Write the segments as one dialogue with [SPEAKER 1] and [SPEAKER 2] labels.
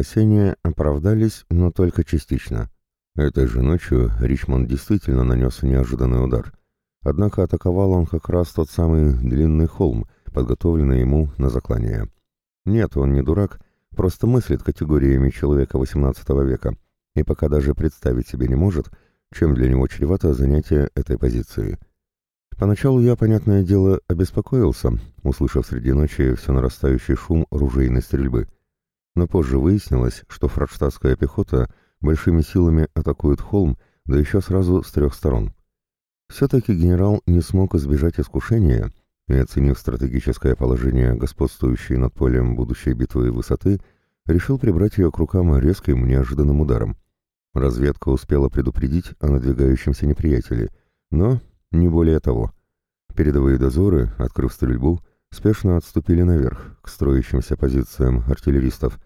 [SPEAKER 1] опасения оправдались, но только частично. Этой же ночью Ричмонд действительно нанес неожиданный удар. Однако атаковал он как раз тот самый длинный холм, подготовленный ему на заклание. Нет, он не дурак, просто мыслит категориями человека XVIII века, и пока даже представить себе не может, чем для него чревато занятие этой позиции. Поначалу я, понятное дело, обеспокоился, услышав среди ночи все нарастающий шум ружейной стрельбы. Но позже выяснилось, что фрадштадтская пехота большими силами атакует холм, да еще сразу с трех сторон. Все-таки генерал не смог избежать искушения и, оценив стратегическое положение господствующей над полем будущей битвы высоты, решил прибрать ее к рукам резким неожиданным ударом. Разведка успела предупредить о надвигающемся неприятеле, но не более того. Передовые дозоры, открыв стрельбу, спешно отступили наверх, к строящимся позициям артиллеристов,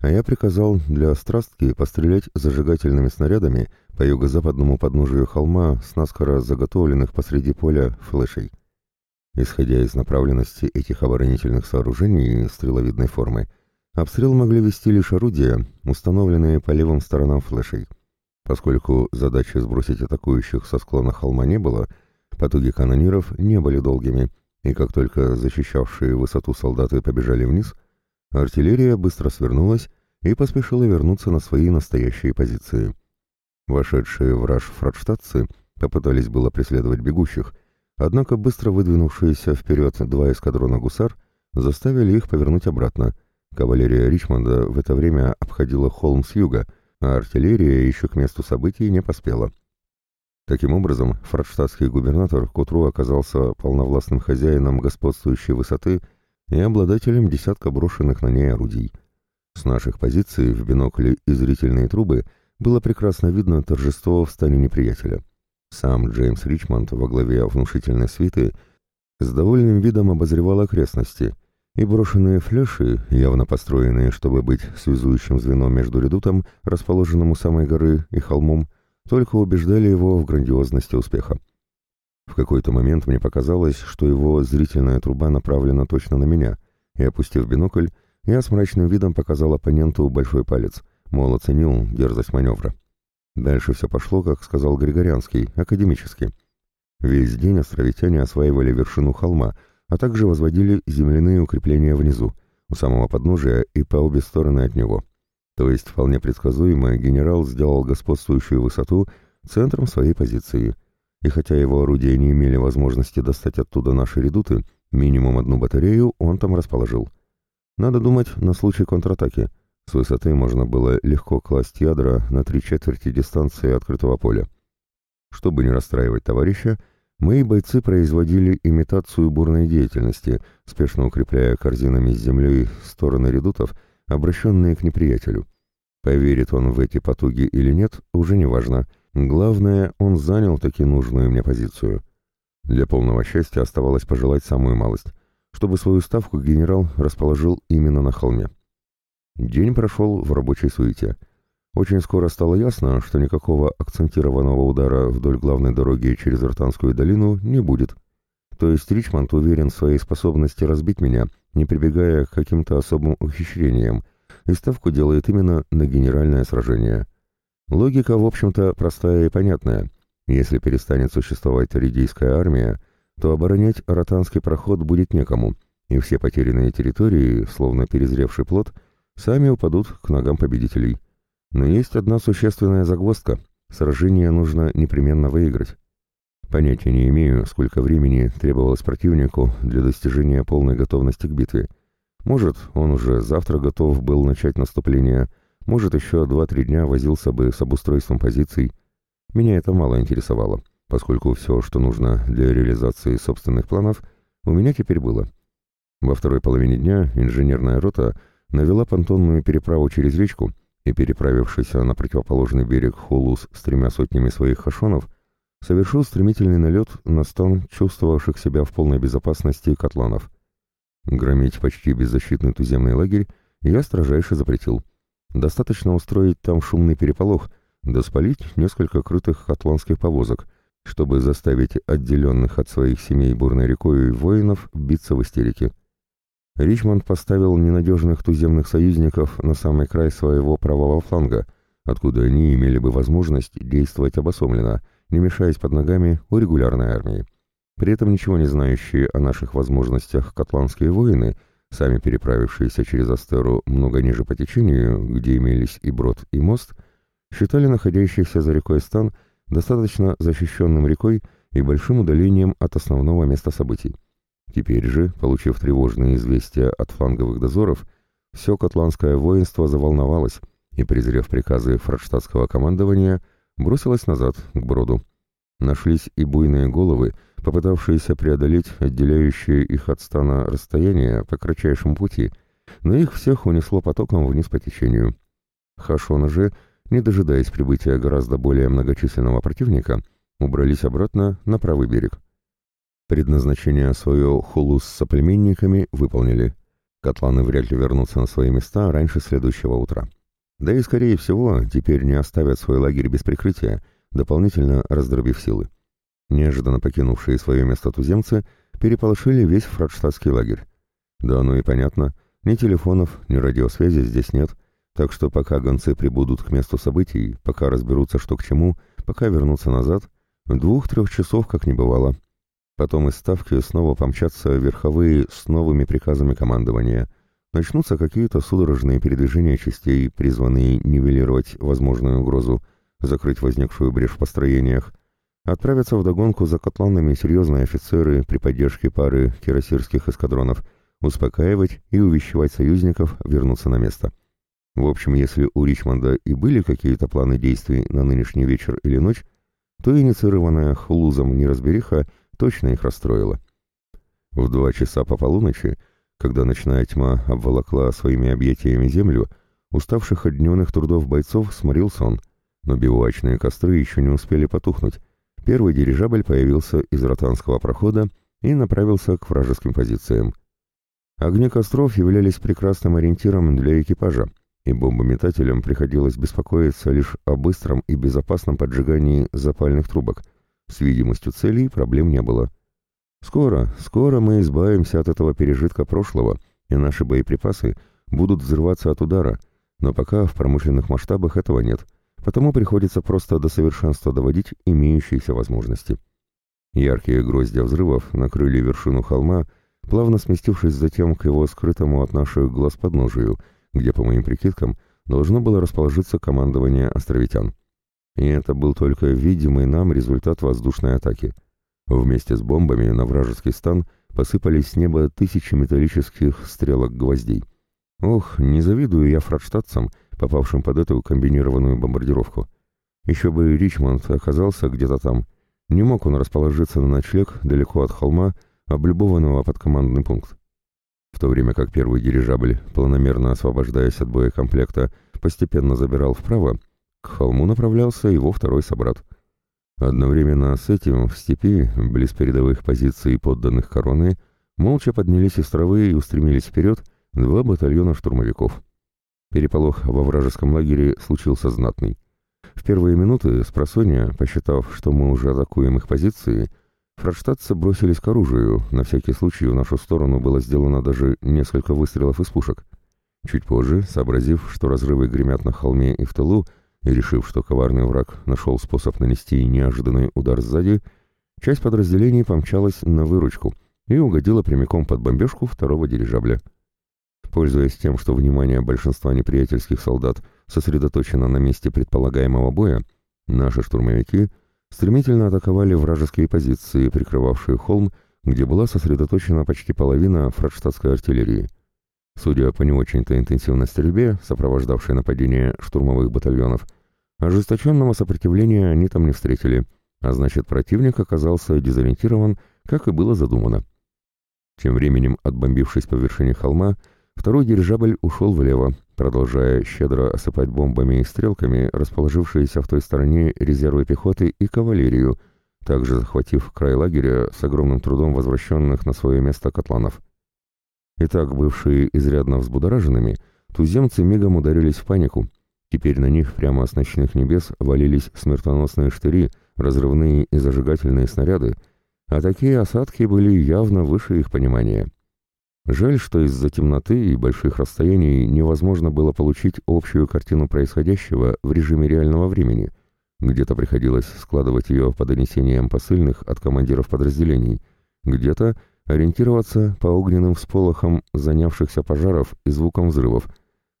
[SPEAKER 1] а я приказал для страстки пострелять зажигательными снарядами по юго-западному подножию холма с наскоро заготовленных посреди поля флешей. Исходя из направленности этих оборонительных сооружений стреловидной формы, обстрел могли вести лишь орудия, установленные по левым сторонам флешей. Поскольку задачи сбросить атакующих со склона холма не было, Потуги канониров не были долгими, и как только защищавшие высоту солдаты побежали вниз, артиллерия быстро свернулась и поспешила вернуться на свои настоящие позиции. Вошедшие в раж фрадштадтцы попытались было преследовать бегущих, однако быстро выдвинувшиеся вперед два эскадрона гусар заставили их повернуть обратно. Кавалерия Ричмонда в это время обходила холм с юга, а артиллерия еще к месту событий не поспела. Таким образом, фрадштадтский губернатор к утру оказался полновластным хозяином господствующей высоты и обладателем десятка брошенных на ней орудий. С наших позиций в бинокли и зрительные трубы было прекрасно видно торжество в стане неприятеля. Сам Джеймс Ричмонд во главе внушительной свиты с довольным видом обозревал окрестности, и брошенные флеши, явно построенные, чтобы быть связующим звеном между редутом, расположенным у самой горы, и холмом, только убеждали его в грандиозности успеха. В какой-то момент мне показалось, что его зрительная труба направлена точно на меня, и, опустив бинокль, я с мрачным видом показал оппоненту большой палец, мол, оценил дерзость маневра. Дальше все пошло, как сказал Григорянский, академически. Весь день островитяне осваивали вершину холма, а также возводили земляные укрепления внизу, у самого подножия и по обе стороны от него. То есть, вполне предсказуемо, генерал сделал господствующую высоту центром своей позиции. И хотя его орудия не имели возможности достать оттуда наши редуты, минимум одну батарею он там расположил. Надо думать на случай контратаки. С высоты можно было легко класть ядра на три четверти дистанции открытого поля. Чтобы не расстраивать товарища, мои бойцы производили имитацию бурной деятельности, спешно укрепляя корзинами с землей стороны редутов обращенные к неприятелю. Поверит он в эти потуги или нет, уже не важно. Главное, он занял таки нужную мне позицию. Для полного счастья оставалось пожелать самую малость, чтобы свою ставку генерал расположил именно на холме. День прошел в рабочей суете. Очень скоро стало ясно, что никакого акцентированного удара вдоль главной дороги через Ротанскую долину не будет. То есть Ричмонд уверен в своей способности разбить меня, не прибегая к каким-то особым ухищрениям, и ставку делает именно на генеральное сражение. Логика, в общем-то, простая и понятная. Если перестанет существовать Ридийская армия, то оборонять Ротанский проход будет некому, и все потерянные территории, словно перезревший плод, сами упадут к ногам победителей. Но есть одна существенная загвоздка. Сражение нужно непременно выиграть. Понятия не имею, сколько времени требовалось противнику для достижения полной готовности к битве – может, он уже завтра готов был начать наступление, может, еще два-три дня возился бы с обустройством позиций. Меня это мало интересовало, поскольку все, что нужно для реализации собственных планов, у меня теперь было. Во второй половине дня инженерная рота навела понтонную переправу через речку и, переправившись на противоположный берег Холус с тремя сотнями своих хашонов, совершил стремительный налет на стан чувствовавших себя в полной безопасности котланов. Громить почти беззащитный туземный лагерь я строжайше запретил. Достаточно устроить там шумный переполох, да спалить несколько крытых атлантских повозок, чтобы заставить отделенных от своих семей бурной рекой воинов биться в истерике. Ричмонд поставил ненадежных туземных союзников на самый край своего правого фланга, откуда они имели бы возможность действовать обособленно, не мешаясь под ногами у регулярной армии. При этом ничего не знающие о наших возможностях котландские воины, сами переправившиеся через Астеру много ниже по течению, где имелись и брод, и мост, считали находящийся за рекой стан достаточно защищенным рекой и большим удалением от основного места событий. Теперь же, получив тревожные известия от фланговых дозоров, все котландское воинство заволновалось и, презрев приказы фрадштадтского командования, бросилось назад, к броду. Нашлись и буйные головы, попытавшиеся преодолеть отделяющие их от стана расстояние по кратчайшему пути, но их всех унесло потоком вниз по течению. Хашоны же, не дожидаясь прибытия гораздо более многочисленного противника, убрались обратно на правый берег. Предназначение свое хулу с соплеменниками выполнили. Котланы вряд ли вернутся на свои места раньше следующего утра. Да и, скорее всего, теперь не оставят свой лагерь без прикрытия, дополнительно раздробив силы. Неожиданно покинувшие свое место туземцы переполошили весь фрадштадтский лагерь. Да оно и понятно, ни телефонов, ни радиосвязи здесь нет, так что пока гонцы прибудут к месту событий, пока разберутся, что к чему, пока вернутся назад, двух-трех часов как не бывало. Потом из ставки снова помчатся верховые с новыми приказами командования. Начнутся какие-то судорожные передвижения частей, призванные нивелировать возможную угрозу, закрыть возникшую брешь в построениях, Отправятся в догонку за котланами серьезные офицеры при поддержке пары кирасирских эскадронов, успокаивать и увещевать союзников вернуться на место. В общем, если у Ричмонда и были какие-то планы действий на нынешний вечер или ночь, то инициированная Хлузом неразбериха точно их расстроила. В два часа по полуночи, когда ночная тьма обволокла своими объятиями землю, уставших от дневных трудов бойцов сморил сон, но бивуачные костры еще не успели потухнуть, Первый дирижабль появился из ротанского прохода и направился к вражеским позициям. Огни костров являлись прекрасным ориентиром для экипажа, и бомбометателям приходилось беспокоиться лишь о быстром и безопасном поджигании запальных трубок. С видимостью целей проблем не было. Скоро, скоро мы избавимся от этого пережитка прошлого, и наши боеприпасы будут взрываться от удара, но пока в промышленных масштабах этого нет – потому приходится просто до совершенства доводить имеющиеся возможности. Яркие гроздья взрывов накрыли вершину холма, плавно сместившись затем к его скрытому от наших глаз подножию, где, по моим прикидкам, должно было расположиться командование островитян. И это был только видимый нам результат воздушной атаки. Вместе с бомбами на вражеский стан посыпались с неба тысячи металлических стрелок-гвоздей. Ох, не завидую я фрадштадцам, попавшим под эту комбинированную бомбардировку. Еще бы Ричмонд оказался где-то там. Не мог он расположиться на ночлег далеко от холма, облюбованного под командный пункт. В то время как первый дирижабль, планомерно освобождаясь от боекомплекта, постепенно забирал вправо, к холму направлялся его второй собрат. Одновременно с этим в степи, близ передовых позиций подданных короны, молча поднялись из травы и устремились вперед два батальона штурмовиков. Переполох во вражеском лагере случился знатный. В первые минуты с просонья, посчитав, что мы уже атакуем их позиции, фрадштадтцы бросились к оружию, на всякий случай в нашу сторону было сделано даже несколько выстрелов из пушек. Чуть позже, сообразив, что разрывы гремят на холме и в тылу, и решив, что коварный враг нашел способ нанести неожиданный удар сзади, часть подразделений помчалась на выручку и угодила прямиком под бомбежку второго дирижабля. Пользуясь тем, что внимание большинства неприятельских солдат сосредоточено на месте предполагаемого боя, наши штурмовики стремительно атаковали вражеские позиции, прикрывавшие холм, где была сосредоточена почти половина фрадштадтской артиллерии. Судя по не очень-то интенсивной стрельбе, сопровождавшей нападение штурмовых батальонов, ожесточенного сопротивления они там не встретили, а значит противник оказался дезориентирован, как и было задумано. Тем временем, отбомбившись по вершине холма, Второй дирижабль ушел влево, продолжая щедро осыпать бомбами и стрелками расположившиеся в той стороне резервы пехоты и кавалерию, также захватив край лагеря с огромным трудом возвращенных на свое место котланов. Итак, бывшие изрядно взбудораженными, туземцы мигом ударились в панику. Теперь на них прямо с ночных небес валились смертоносные штыри, разрывные и зажигательные снаряды, а такие осадки были явно выше их понимания. Жаль, что из-за темноты и больших расстояний невозможно было получить общую картину происходящего в режиме реального времени. Где-то приходилось складывать ее по донесениям посыльных от командиров подразделений, где-то ориентироваться по огненным всполохам занявшихся пожаров и звукам взрывов,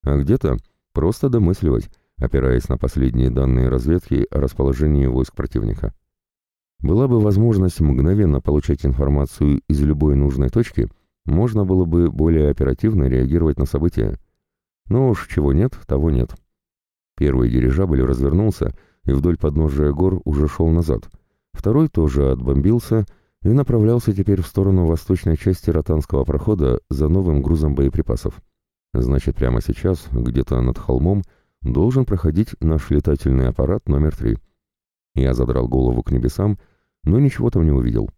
[SPEAKER 1] а где-то просто домысливать, опираясь на последние данные разведки о расположении войск противника. Была бы возможность мгновенно получать информацию из любой нужной точки, можно было бы более оперативно реагировать на события. Но уж чего нет, того нет. Первый дирижабль развернулся и вдоль подножия гор уже шел назад. Второй тоже отбомбился и направлялся теперь в сторону восточной части ротанского прохода за новым грузом боеприпасов. Значит, прямо сейчас, где-то над холмом, должен проходить наш летательный аппарат номер три. Я задрал голову к небесам, но ничего там не увидел.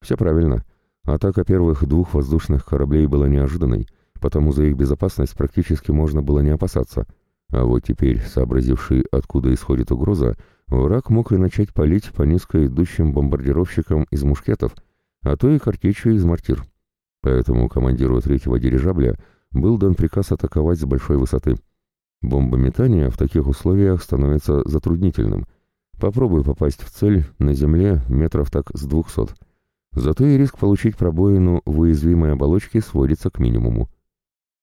[SPEAKER 1] Все правильно. Атака первых двух воздушных кораблей была неожиданной, потому за их безопасность практически можно было не опасаться. А вот теперь, сообразивший, откуда исходит угроза, враг мог и начать палить по низко идущим бомбардировщикам из мушкетов, а то и картечью из мортир. Поэтому командиру третьего дирижабля был дан приказ атаковать с большой высоты. Бомбометание в таких условиях становится затруднительным. Попробуй попасть в цель на земле метров так с двухсот. Зато и риск получить пробоину в уязвимой оболочке сводится к минимуму.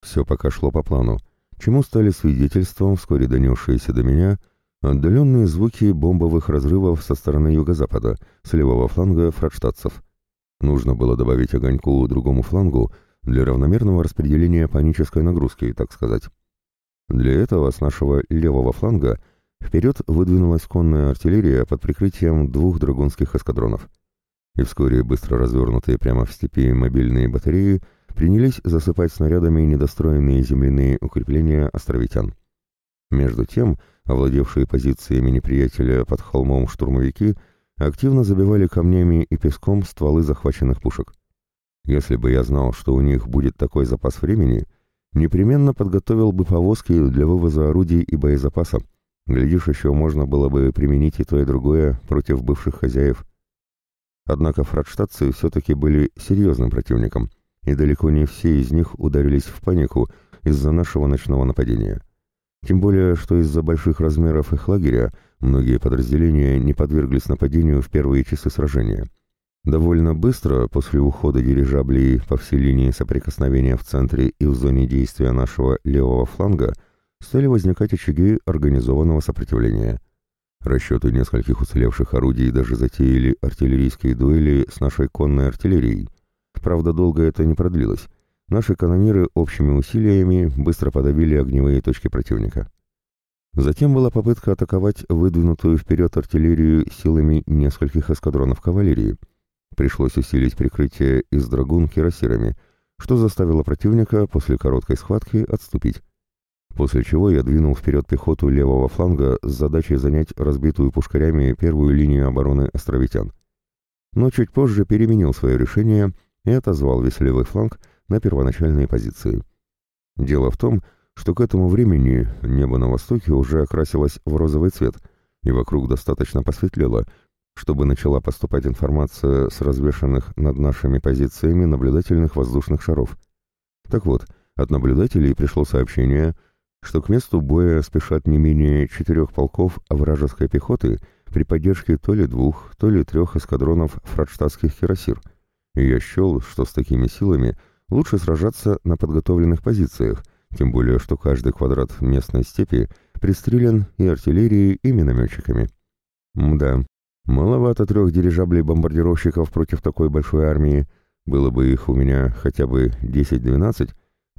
[SPEAKER 1] Все пока шло по плану, чему стали свидетельством вскоре донесшиеся до меня отдаленные звуки бомбовых разрывов со стороны юго-запада, с левого фланга фрадштадцев. Нужно было добавить огоньку другому флангу для равномерного распределения панической нагрузки, так сказать. Для этого с нашего левого фланга вперед выдвинулась конная артиллерия под прикрытием двух драгунских эскадронов. И вскоре быстро развернутые прямо в степи мобильные батареи принялись засыпать снарядами недостроенные земляные укрепления островитян. Между тем, овладевшие позициями неприятеля под холмом штурмовики активно забивали камнями и песком стволы захваченных пушек. Если бы я знал, что у них будет такой запас времени, непременно подготовил бы повозки для вывоза орудий и боезапаса. Глядишь, еще можно было бы применить и то, и другое против бывших хозяев. Однако фрадштадтцы все-таки были серьезным противником, и далеко не все из них ударились в панику из-за нашего ночного нападения. Тем более, что из-за больших размеров их лагеря многие подразделения не подверглись нападению в первые часы сражения. Довольно быстро после ухода дирижаблей по всей линии соприкосновения в центре и в зоне действия нашего левого фланга стали возникать очаги организованного сопротивления. Расчеты нескольких уцелевших орудий даже затеяли артиллерийские дуэли с нашей конной артиллерией. Правда, долго это не продлилось. Наши канониры общими усилиями быстро подавили огневые точки противника. Затем была попытка атаковать выдвинутую вперед артиллерию силами нескольких эскадронов кавалерии – Пришлось усилить прикрытие из драгун кирасирами, что заставило противника после короткой схватки отступить. После чего я двинул вперед пехоту левого фланга с задачей занять разбитую пушкарями первую линию обороны островитян. Но чуть позже переменил свое решение и отозвал весь левый фланг на первоначальные позиции. Дело в том, что к этому времени небо на востоке уже окрасилось в розовый цвет, и вокруг достаточно посветлело, чтобы начала поступать информация с развешанных над нашими позициями наблюдательных воздушных шаров. Так вот, от наблюдателей пришло сообщение, что к месту боя спешат не менее четырех полков вражеской пехоты при поддержке то ли двух, то ли трех эскадронов фрадштадтских кирасир, и я счел, что с такими силами лучше сражаться на подготовленных позициях, тем более что каждый квадрат местной степи пристрелен и артиллерией, и минометчиками. Мда, Маловато трех дирижаблей-бомбардировщиков против такой большой армии. Было бы их у меня хотя бы 10-12,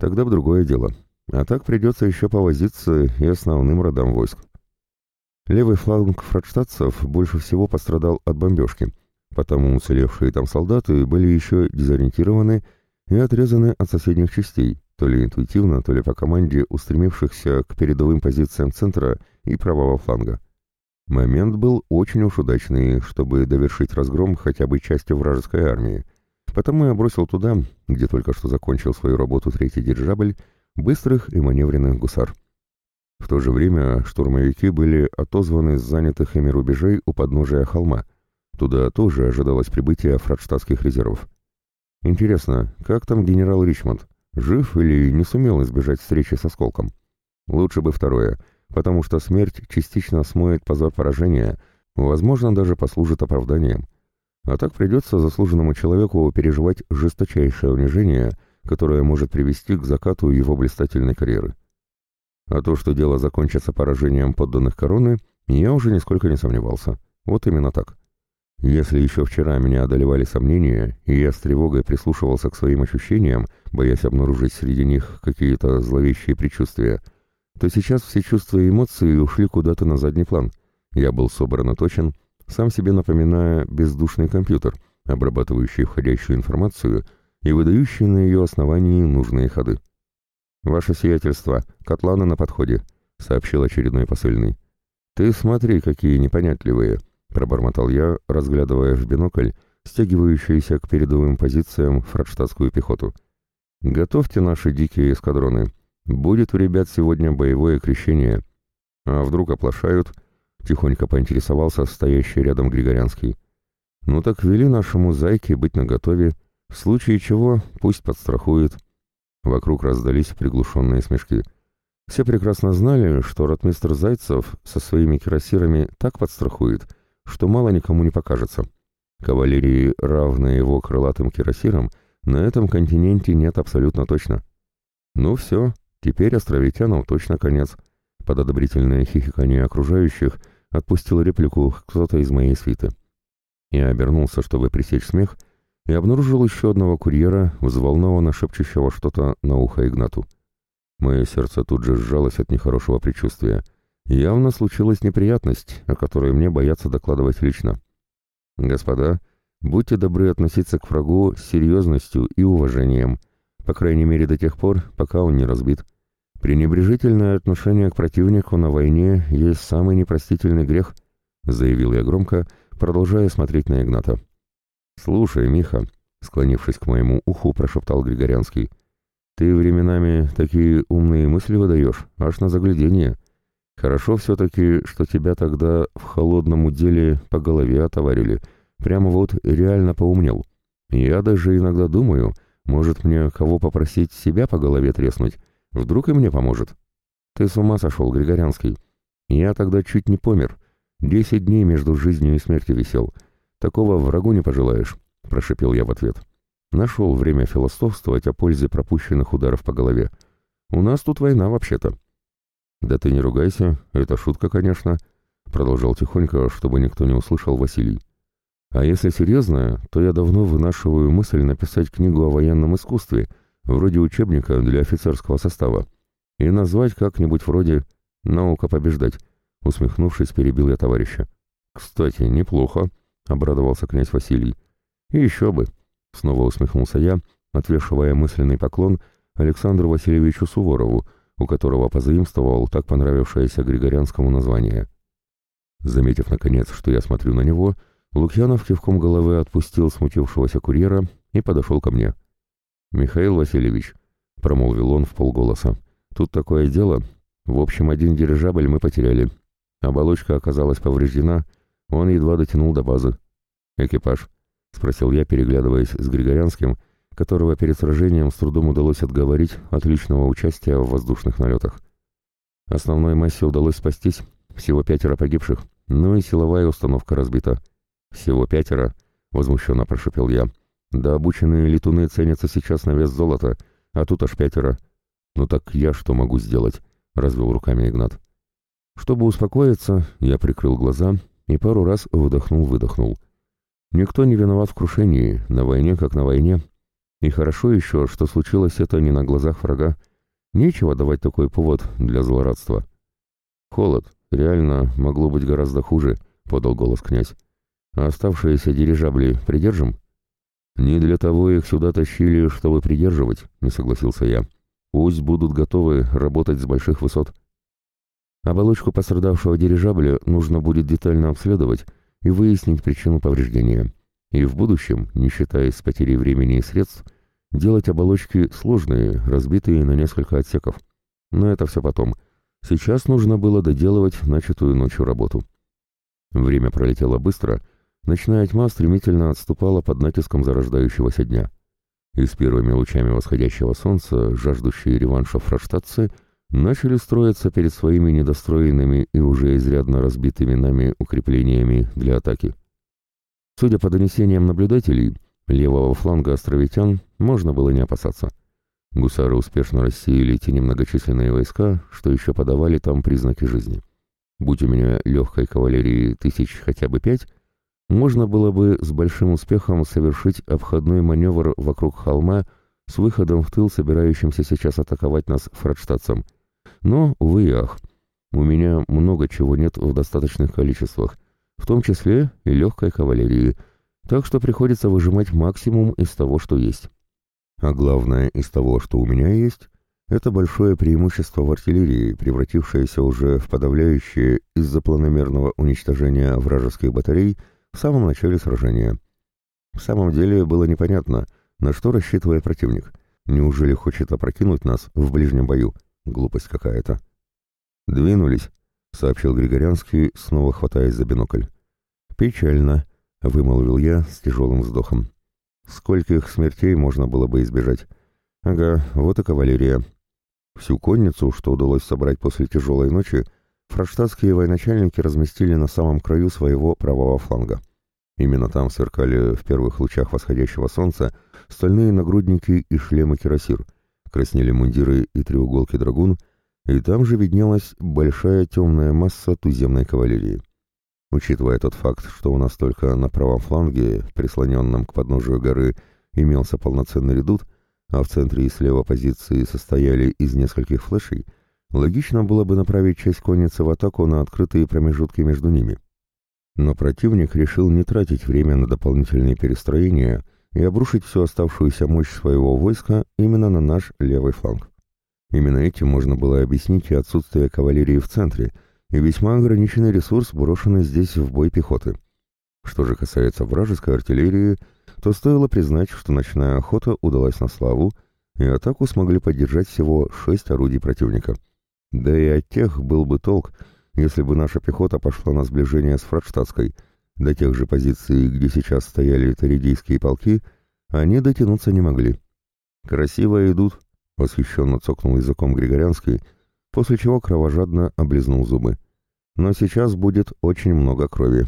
[SPEAKER 1] тогда бы другое дело. А так придется еще повозиться и основным родам войск. Левый фланг фрадштадцев больше всего пострадал от бомбежки, потому уцелевшие там солдаты были еще дезориентированы и отрезаны от соседних частей, то ли интуитивно, то ли по команде устремившихся к передовым позициям центра и правого фланга. Момент был очень уж удачный, чтобы довершить разгром хотя бы части вражеской армии. Потому я бросил туда, где только что закончил свою работу третий дирижабль, быстрых и маневренных гусар. В то же время штурмовики были отозваны с занятых ими рубежей у подножия холма. Туда тоже ожидалось прибытие фрадштадтских резервов. Интересно, как там генерал Ричмонд? жив или не сумел избежать встречи с осколком. Лучше бы второе, потому что смерть частично смоет позор поражения, возможно, даже послужит оправданием. А так придется заслуженному человеку переживать жесточайшее унижение, которое может привести к закату его блистательной карьеры. А то, что дело закончится поражением подданных короны, я уже нисколько не сомневался. Вот именно так. Если еще вчера меня одолевали сомнения, и я с тревогой прислушивался к своим ощущениям, боясь обнаружить среди них какие-то зловещие предчувствия, то сейчас все чувства и эмоции ушли куда-то на задний план. Я был собран и точен, сам себе напоминая бездушный компьютер, обрабатывающий входящую информацию и выдающий на ее основании нужные ходы. «Ваше сиятельство, котланы на подходе», — сообщил очередной посыльный. «Ты смотри, какие непонятливые», — пробормотал я, разглядывая в бинокль стягивающуюся к передовым позициям фрадштадтскую пехоту. «Готовьте наши дикие эскадроны. Будет у ребят сегодня боевое крещение. А вдруг оплошают?» — тихонько поинтересовался стоящий рядом Григорянский. «Ну так вели нашему зайке быть наготове. В случае чего пусть подстрахует». Вокруг раздались приглушенные смешки. Все прекрасно знали, что ротмистр Зайцев со своими кирасирами так подстрахует, что мало никому не покажется. Кавалерии, равной его крылатым кирасирам, на этом континенте нет абсолютно точно. Ну все, теперь островитянам точно конец. Под одобрительное хихикание окружающих отпустил реплику кто-то из моей свиты. Я обернулся, чтобы пресечь смех, и обнаружил еще одного курьера, взволнованно шепчущего что-то на ухо Игнату. Мое сердце тут же сжалось от нехорошего предчувствия. Явно случилась неприятность, о которой мне боятся докладывать лично. «Господа, будьте добры относиться к врагу с серьезностью и уважением, по крайней мере до тех пор, пока он не разбит. Пренебрежительное отношение к противнику на войне есть самый непростительный грех», заявил я громко, продолжая смотреть на Игната. «Слушай, Миха», — склонившись к моему уху, прошептал Григорянский, «ты временами такие умные мысли выдаешь, аж на заглядение. Хорошо все-таки, что тебя тогда в холодном деле по голове отоварили. Прямо вот реально поумнел. Я даже иногда думаю, может мне кого попросить себя по голове треснуть, вдруг и мне поможет. Ты с ума сошел, Григорянский. Я тогда чуть не помер. Десять дней между жизнью и смертью висел». «Такого врагу не пожелаешь», — прошипел я в ответ. Нашел время философствовать о пользе пропущенных ударов по голове. «У нас тут война вообще-то». «Да ты не ругайся, это шутка, конечно», — продолжал тихонько, чтобы никто не услышал Василий. «А если серьезно, то я давно вынашиваю мысль написать книгу о военном искусстве, вроде учебника для офицерского состава, и назвать как-нибудь вроде «Наука побеждать», — усмехнувшись, перебил я товарища. «Кстати, неплохо», — обрадовался князь Василий. «И еще бы!» — снова усмехнулся я, отвешивая мысленный поклон Александру Васильевичу Суворову, у которого позаимствовал так понравившееся Григорянскому название. Заметив, наконец, что я смотрю на него, Лукьянов кивком головы отпустил смутившегося курьера и подошел ко мне. «Михаил Васильевич», — промолвил он в полголоса, — «тут такое дело. В общем, один дирижабль мы потеряли. Оболочка оказалась повреждена, — он едва дотянул до базы. «Экипаж?» — спросил я, переглядываясь с Григорянским, которого перед сражением с трудом удалось отговорить от личного участия в воздушных налетах. Основной массе удалось спастись, всего пятеро погибших, но и силовая установка разбита. «Всего пятеро?» — возмущенно прошепел я. «Да обученные летуны ценятся сейчас на вес золота, а тут аж пятеро». «Ну так я что могу сделать?» — развел руками Игнат. Чтобы успокоиться, я прикрыл глаза и пару раз выдохнул-выдохнул. Никто не виноват в крушении, на войне как на войне. И хорошо еще, что случилось это не на глазах врага. Нечего давать такой повод для злорадства. «Холод. Реально могло быть гораздо хуже», — подал голос князь. «А оставшиеся дирижабли придержим?» «Не для того их сюда тащили, чтобы придерживать», — не согласился я. «Пусть будут готовы работать с больших высот». Оболочку пострадавшего дирижабля нужно будет детально обследовать и выяснить причину повреждения. И в будущем, не считаясь с потерей времени и средств, делать оболочки сложные, разбитые на несколько отсеков. Но это все потом. Сейчас нужно было доделывать начатую ночью работу. Время пролетело быстро, ночная тьма стремительно отступала под натиском зарождающегося дня. И с первыми лучами восходящего солнца жаждущие реванша фраштатцы начали строиться перед своими недостроенными и уже изрядно разбитыми нами укреплениями для атаки. Судя по донесениям наблюдателей, левого фланга островитян можно было не опасаться. Гусары успешно рассеяли те немногочисленные войска, что еще подавали там признаки жизни. Будь у меня легкой кавалерии тысяч хотя бы пять, можно было бы с большим успехом совершить обходной маневр вокруг холма с выходом в тыл, собирающимся сейчас атаковать нас фрадштадцам. Но, увы и ах, у меня много чего нет в достаточных количествах, в том числе и легкой кавалерии, так что приходится выжимать максимум из того, что есть. А главное из того, что у меня есть, это большое преимущество в артиллерии, превратившееся уже в подавляющее из-за планомерного уничтожения вражеских батарей в самом начале сражения. В самом деле было непонятно, на что рассчитывает противник. Неужели хочет опрокинуть нас в ближнем бою? Глупость какая-то. «Двинулись», — сообщил Григорянский, снова хватаясь за бинокль. «Печально», — вымолвил я с тяжелым вздохом. Скольких смертей можно было бы избежать? Ага, вот и кавалерия. Всю конницу, что удалось собрать после тяжелой ночи, фраштатские военачальники разместили на самом краю своего правого фланга. Именно там сверкали в первых лучах восходящего солнца стальные нагрудники и шлемы кирасир, краснели мундиры и треуголки драгун, и там же виднелась большая темная масса туземной кавалерии. Учитывая тот факт, что у нас только на правом фланге, прислоненном к подножию горы, имелся полноценный редут, а в центре и слева позиции состояли из нескольких флешей, логично было бы направить часть конницы в атаку на открытые промежутки между ними. Но противник решил не тратить время на дополнительные перестроения и обрушить всю оставшуюся мощь своего войска именно на наш левый фланг. Именно этим можно было объяснить и отсутствие кавалерии в центре – и весьма ограниченный ресурс, брошенный здесь в бой пехоты. Что же касается вражеской артиллерии, то стоило признать, что ночная охота удалась на славу, и атаку смогли поддержать всего шесть орудий противника. Да и от тех был бы толк, если бы наша пехота пошла на сближение с Фрадштадтской. До тех же позиций, где сейчас стояли таридийские полки, они дотянуться не могли. «Красиво идут», — восхищенно цокнул языком Григорянский, — после чего кровожадно облизнул зубы. «Но сейчас будет очень много крови».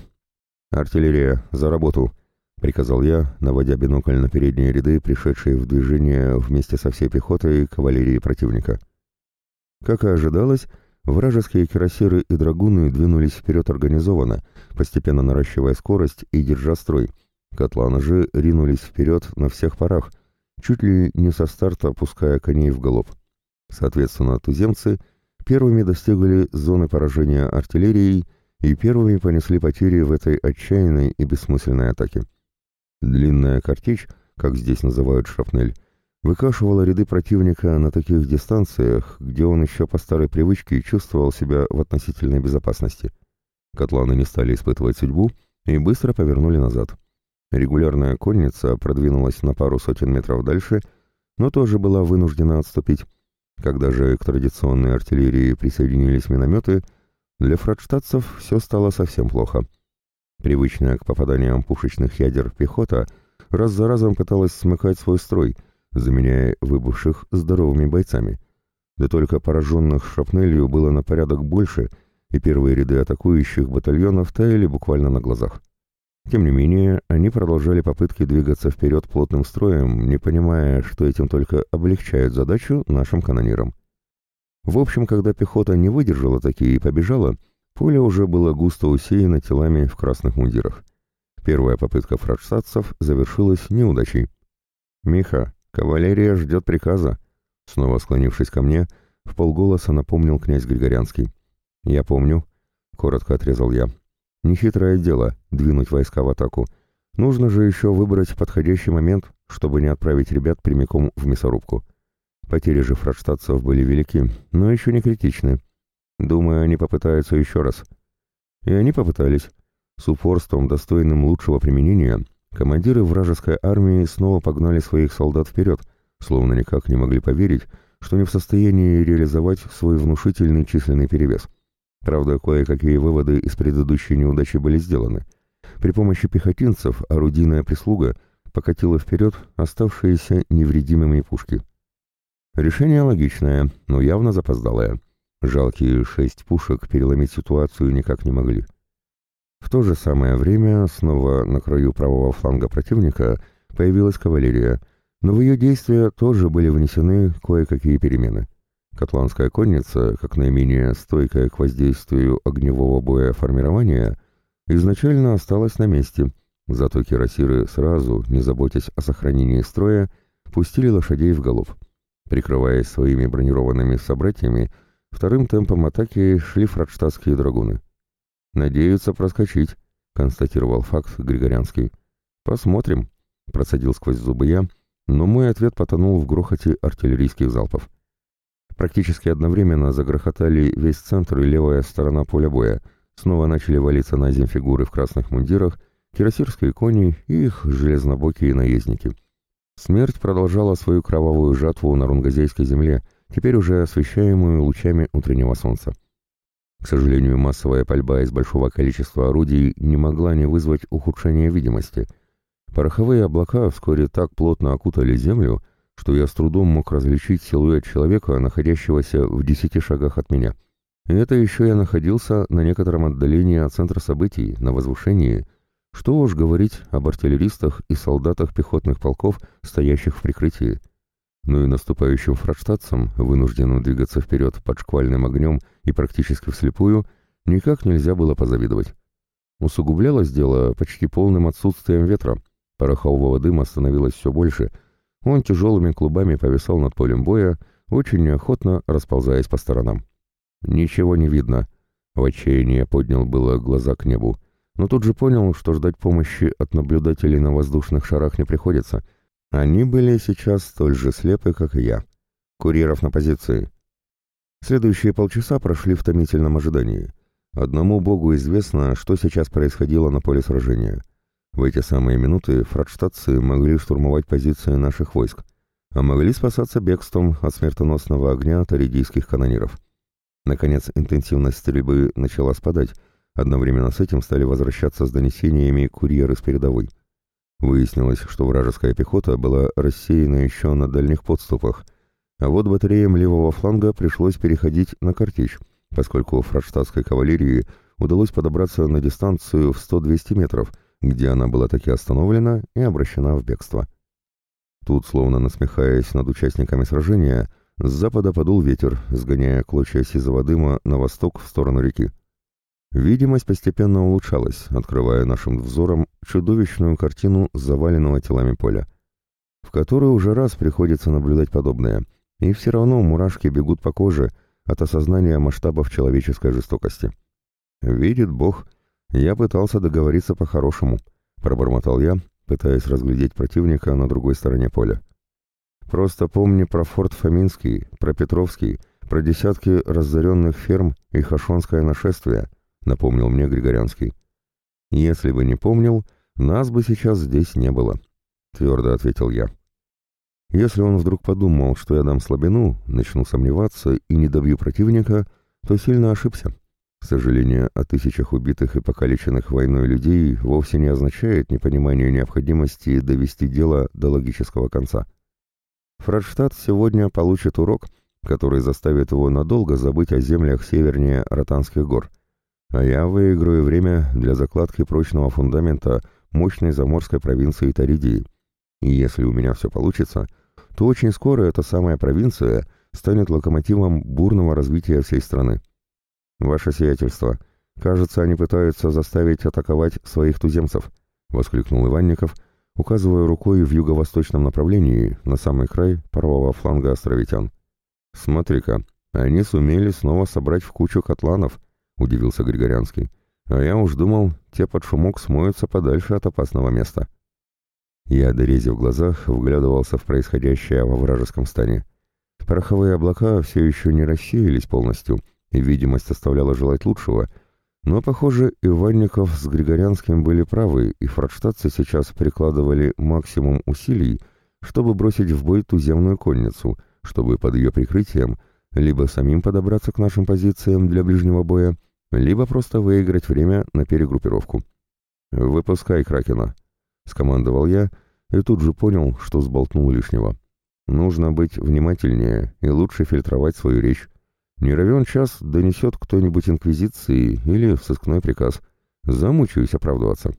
[SPEAKER 1] «Артиллерия, за работу!» — приказал я, наводя бинокль на передние ряды, пришедшие в движение вместе со всей пехотой кавалерии противника. Как и ожидалось, вражеские кирасиры и драгуны двинулись вперед организованно, постепенно наращивая скорость и держа строй. Котланы же ринулись вперед на всех парах, чуть ли не со старта опуская коней в галоп. Соответственно, туземцы первыми достигли зоны поражения артиллерией и первыми понесли потери в этой отчаянной и бессмысленной атаке. Длинная картечь, как здесь называют шрапнель, выкашивала ряды противника на таких дистанциях, где он еще по старой привычке чувствовал себя в относительной безопасности. Котланы не стали испытывать судьбу и быстро повернули назад. Регулярная конница продвинулась на пару сотен метров дальше, но тоже была вынуждена отступить, когда же к традиционной артиллерии присоединились минометы, для фрадштадцев все стало совсем плохо. Привычная к попаданиям пушечных ядер пехота раз за разом пыталась смыкать свой строй, заменяя выбывших здоровыми бойцами. Да только пораженных шрапнелью было на порядок больше, и первые ряды атакующих батальонов таяли буквально на глазах. Тем не менее, они продолжали попытки двигаться вперед плотным строем, не понимая, что этим только облегчает задачу нашим канонирам. В общем, когда пехота не выдержала такие и побежала, поле уже было густо усеяно телами в красных мундирах. Первая попытка фрадштадцев завершилась неудачей. «Миха, кавалерия ждет приказа», — снова склонившись ко мне, в полголоса напомнил князь Григорянский. «Я помню», — коротко отрезал я. Нехитрое дело — двинуть войска в атаку. Нужно же еще выбрать подходящий момент, чтобы не отправить ребят прямиком в мясорубку. Потери же фрадштадцев были велики, но еще не критичны. Думаю, они попытаются еще раз. И они попытались. С упорством, достойным лучшего применения, командиры вражеской армии снова погнали своих солдат вперед, словно никак не могли поверить, что не в состоянии реализовать свой внушительный численный перевес. Правда, кое-какие выводы из предыдущей неудачи были сделаны. При помощи пехотинцев орудийная прислуга, покатила вперед оставшиеся невредимыми пушки. Решение логичное, но явно запоздалое. Жалкие шесть пушек переломить ситуацию никак не могли. В то же самое время снова на краю правого фланга противника появилась кавалерия, но в ее действия тоже были внесены кое-какие перемены. Котланская конница, как наименее стойкая к воздействию огневого боя формирования, изначально осталась на месте, зато кирасиры сразу, не заботясь о сохранении строя, пустили лошадей в голов. Прикрываясь своими бронированными собратьями, вторым темпом атаки шли фрадштадтские драгуны. «Надеются проскочить», — констатировал факт Григорянский. «Посмотрим», — процедил сквозь зубы я, но мой ответ потонул в грохоте артиллерийских залпов. Практически одновременно загрохотали весь центр и левая сторона поля боя. Снова начали валиться на землю фигуры в красных мундирах, кирасирские кони и их железнобокие наездники. Смерть продолжала свою кровавую жатву на рунгазейской земле, теперь уже освещаемую лучами утреннего солнца. К сожалению, массовая пальба из большого количества орудий не могла не вызвать ухудшения видимости. Пороховые облака вскоре так плотно окутали землю, что я с трудом мог различить силуэт человека, находящегося в десяти шагах от меня. И это еще я находился на некотором отдалении от центра событий, на возвышении. Что уж говорить об артиллеристах и солдатах пехотных полков, стоящих в прикрытии. Ну и наступающим фрадштадцам, вынужденным двигаться вперед под шквальным огнем и практически вслепую, никак нельзя было позавидовать. Усугублялось дело почти полным отсутствием ветра. Порохового дыма становилось все больше — он тяжелыми клубами повисал над полем боя, очень неохотно расползаясь по сторонам. «Ничего не видно», — в отчаянии поднял было глаза к небу, но тут же понял, что ждать помощи от наблюдателей на воздушных шарах не приходится. Они были сейчас столь же слепы, как и я. Курьеров на позиции. Следующие полчаса прошли в томительном ожидании. Одному богу известно, что сейчас происходило на поле сражения. В эти самые минуты фрадштадтцы могли штурмовать позиции наших войск, а могли спасаться бегством от смертоносного огня таридийских канониров. Наконец, интенсивность стрельбы начала спадать, одновременно с этим стали возвращаться с донесениями курьеры с передовой. Выяснилось, что вражеская пехота была рассеяна еще на дальних подступах, а вот батареям левого фланга пришлось переходить на картечь, поскольку фрадштадтской кавалерии удалось подобраться на дистанцию в 100-200 метров – где она была таки остановлена и обращена в бегство. Тут, словно насмехаясь над участниками сражения, с запада подул ветер, сгоняя клочья сизого дыма на восток в сторону реки. Видимость постепенно улучшалась, открывая нашим взором чудовищную картину заваленного телами поля, в которой уже раз приходится наблюдать подобное, и все равно мурашки бегут по коже от осознания масштабов человеческой жестокости. Видит Бог — «Я пытался договориться по-хорошему», — пробормотал я, пытаясь разглядеть противника на другой стороне поля. «Просто помни про форт Фоминский, про Петровский, про десятки разоренных ферм и хашонское нашествие», — напомнил мне Григорянский. «Если бы не помнил, нас бы сейчас здесь не было», — твердо ответил я. Если он вдруг подумал, что я дам слабину, начну сомневаться и не добью противника, то сильно ошибся. К сожалению, о тысячах убитых и покалеченных войной людей вовсе не означает непонимание необходимости довести дело до логического конца. Фрадштадт сегодня получит урок, который заставит его надолго забыть о землях севернее Ротанских гор, а я выиграю время для закладки прочного фундамента мощной заморской провинции Таридии. И если у меня все получится, то очень скоро эта самая провинция станет локомотивом бурного развития всей страны. «Ваше сиятельство, кажется, они пытаются заставить атаковать своих туземцев», — воскликнул Иванников, указывая рукой в юго-восточном направлении, на самый край правого фланга островитян. «Смотри-ка, они сумели снова собрать в кучу котланов», — удивился Григорянский. «А я уж думал, те под шумок смоются подальше от опасного места». Я, дорезив глазах, вглядывался в происходящее во вражеском стане. Пороховые облака все еще не рассеялись полностью, видимость оставляла желать лучшего, но, похоже, Иванников с Григорянским были правы, и фрадштадтцы сейчас прикладывали максимум усилий, чтобы бросить в бой туземную конницу, чтобы под ее прикрытием либо самим подобраться к нашим позициям для ближнего боя, либо просто выиграть время на перегруппировку. «Выпускай Кракена», — скомандовал я, и тут же понял, что сболтнул лишнего. Нужно быть внимательнее и лучше фильтровать свою речь. Не равен час донесет кто-нибудь инквизиции или сыскной приказ. Замучаюсь оправдываться.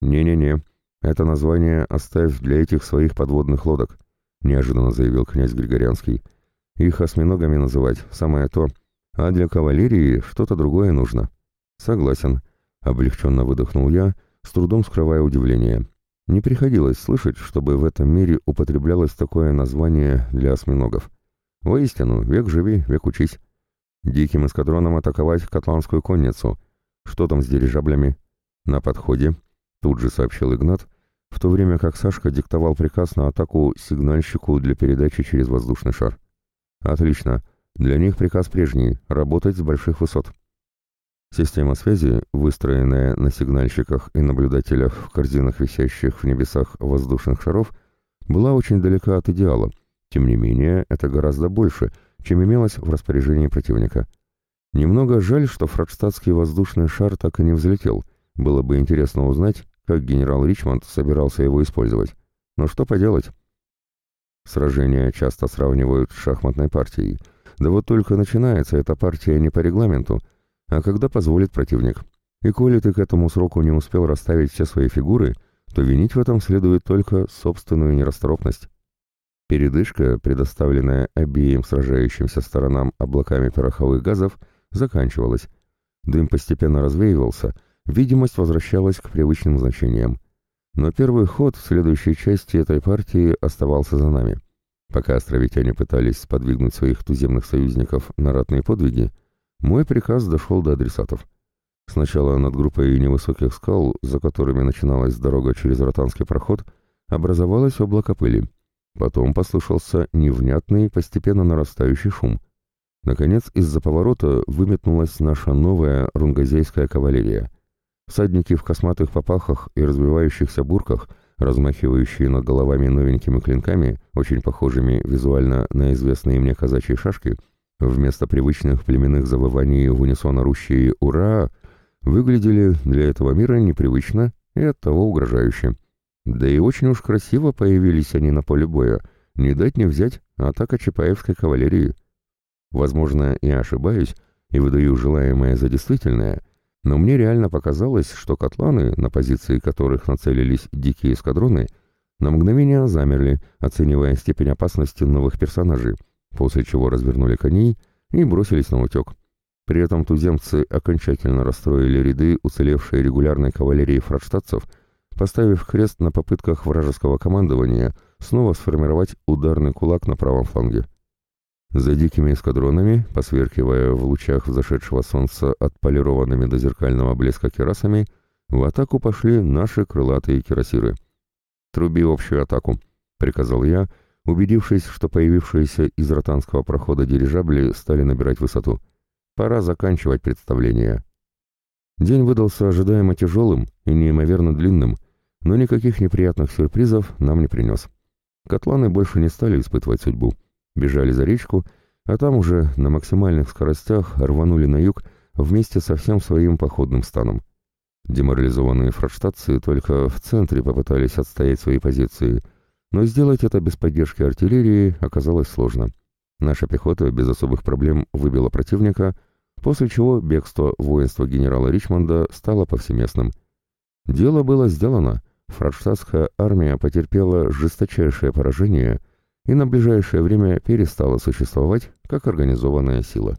[SPEAKER 1] «Не-не-не, это название оставь для этих своих подводных лодок», — неожиданно заявил князь Григорянский. «Их осьминогами называть — самое то, а для кавалерии что-то другое нужно». «Согласен», — облегченно выдохнул я, с трудом скрывая удивление. Не приходилось слышать, чтобы в этом мире употреблялось такое название для осьминогов. Воистину, век живи, век учись. Диким эскадроном атаковать Котланскую конницу. Что там с дирижаблями? На подходе, тут же сообщил Игнат, в то время как Сашка диктовал приказ на атаку сигнальщику для передачи через воздушный шар. Отлично. Для них приказ прежний — работать с больших высот. Система связи, выстроенная на сигнальщиках и наблюдателях в корзинах, висящих в небесах воздушных шаров, была очень далека от идеала. Тем не менее, это гораздо больше — чем имелось в распоряжении противника. Немного жаль, что фрадштадтский воздушный шар так и не взлетел. Было бы интересно узнать, как генерал Ричмонд собирался его использовать. Но что поделать? Сражения часто сравнивают с шахматной партией. Да вот только начинается эта партия не по регламенту, а когда позволит противник. И коли ты к этому сроку не успел расставить все свои фигуры, то винить в этом следует только собственную нерасторопность. Передышка, предоставленная обеим сражающимся сторонам облаками пороховых газов, заканчивалась. Дым постепенно развеивался, видимость возвращалась к привычным значениям. Но первый ход в следующей части этой партии оставался за нами. Пока островитяне пытались сподвигнуть своих туземных союзников на ратные подвиги, мой приказ дошел до адресатов. Сначала над группой невысоких скал, за которыми начиналась дорога через Ротанский проход, образовалось облако пыли. Потом послышался невнятный, постепенно нарастающий шум. Наконец, из-за поворота выметнулась наша новая рунгазейская кавалерия. Всадники в косматых попахах и развивающихся бурках, размахивающие над головами новенькими клинками, очень похожими визуально на известные мне казачьи шашки, вместо привычных племенных завываний в унисон орущие «Ура!», выглядели для этого мира непривычно и оттого угрожающе. Да и очень уж красиво появились они на поле боя. Не дать не взять атака Чапаевской кавалерии. Возможно, я ошибаюсь и выдаю желаемое за действительное, но мне реально показалось, что котланы, на позиции которых нацелились дикие эскадроны, на мгновение замерли, оценивая степень опасности новых персонажей, после чего развернули коней и бросились на утек. При этом туземцы окончательно расстроили ряды уцелевшей регулярной кавалерии фрадштадцев – поставив крест на попытках вражеского командования снова сформировать ударный кулак на правом фланге. За дикими эскадронами, посверкивая в лучах взошедшего солнца отполированными до зеркального блеска керасами, в атаку пошли наши крылатые кирасиры. «Труби общую атаку», — приказал я, убедившись, что появившиеся из ротанского прохода дирижабли стали набирать высоту. «Пора заканчивать представление». День выдался ожидаемо тяжелым и неимоверно длинным, но никаких неприятных сюрпризов нам не принес. Котланы больше не стали испытывать судьбу. Бежали за речку, а там уже на максимальных скоростях рванули на юг вместе со всем своим походным станом. Деморализованные фрадштадтцы только в центре попытались отстоять свои позиции, но сделать это без поддержки артиллерии оказалось сложно. Наша пехота без особых проблем выбила противника, после чего бегство воинства генерала Ричмонда стало повсеместным. Дело было сделано — фрадштадтская армия потерпела жесточайшее поражение и на ближайшее время перестала существовать как организованная сила.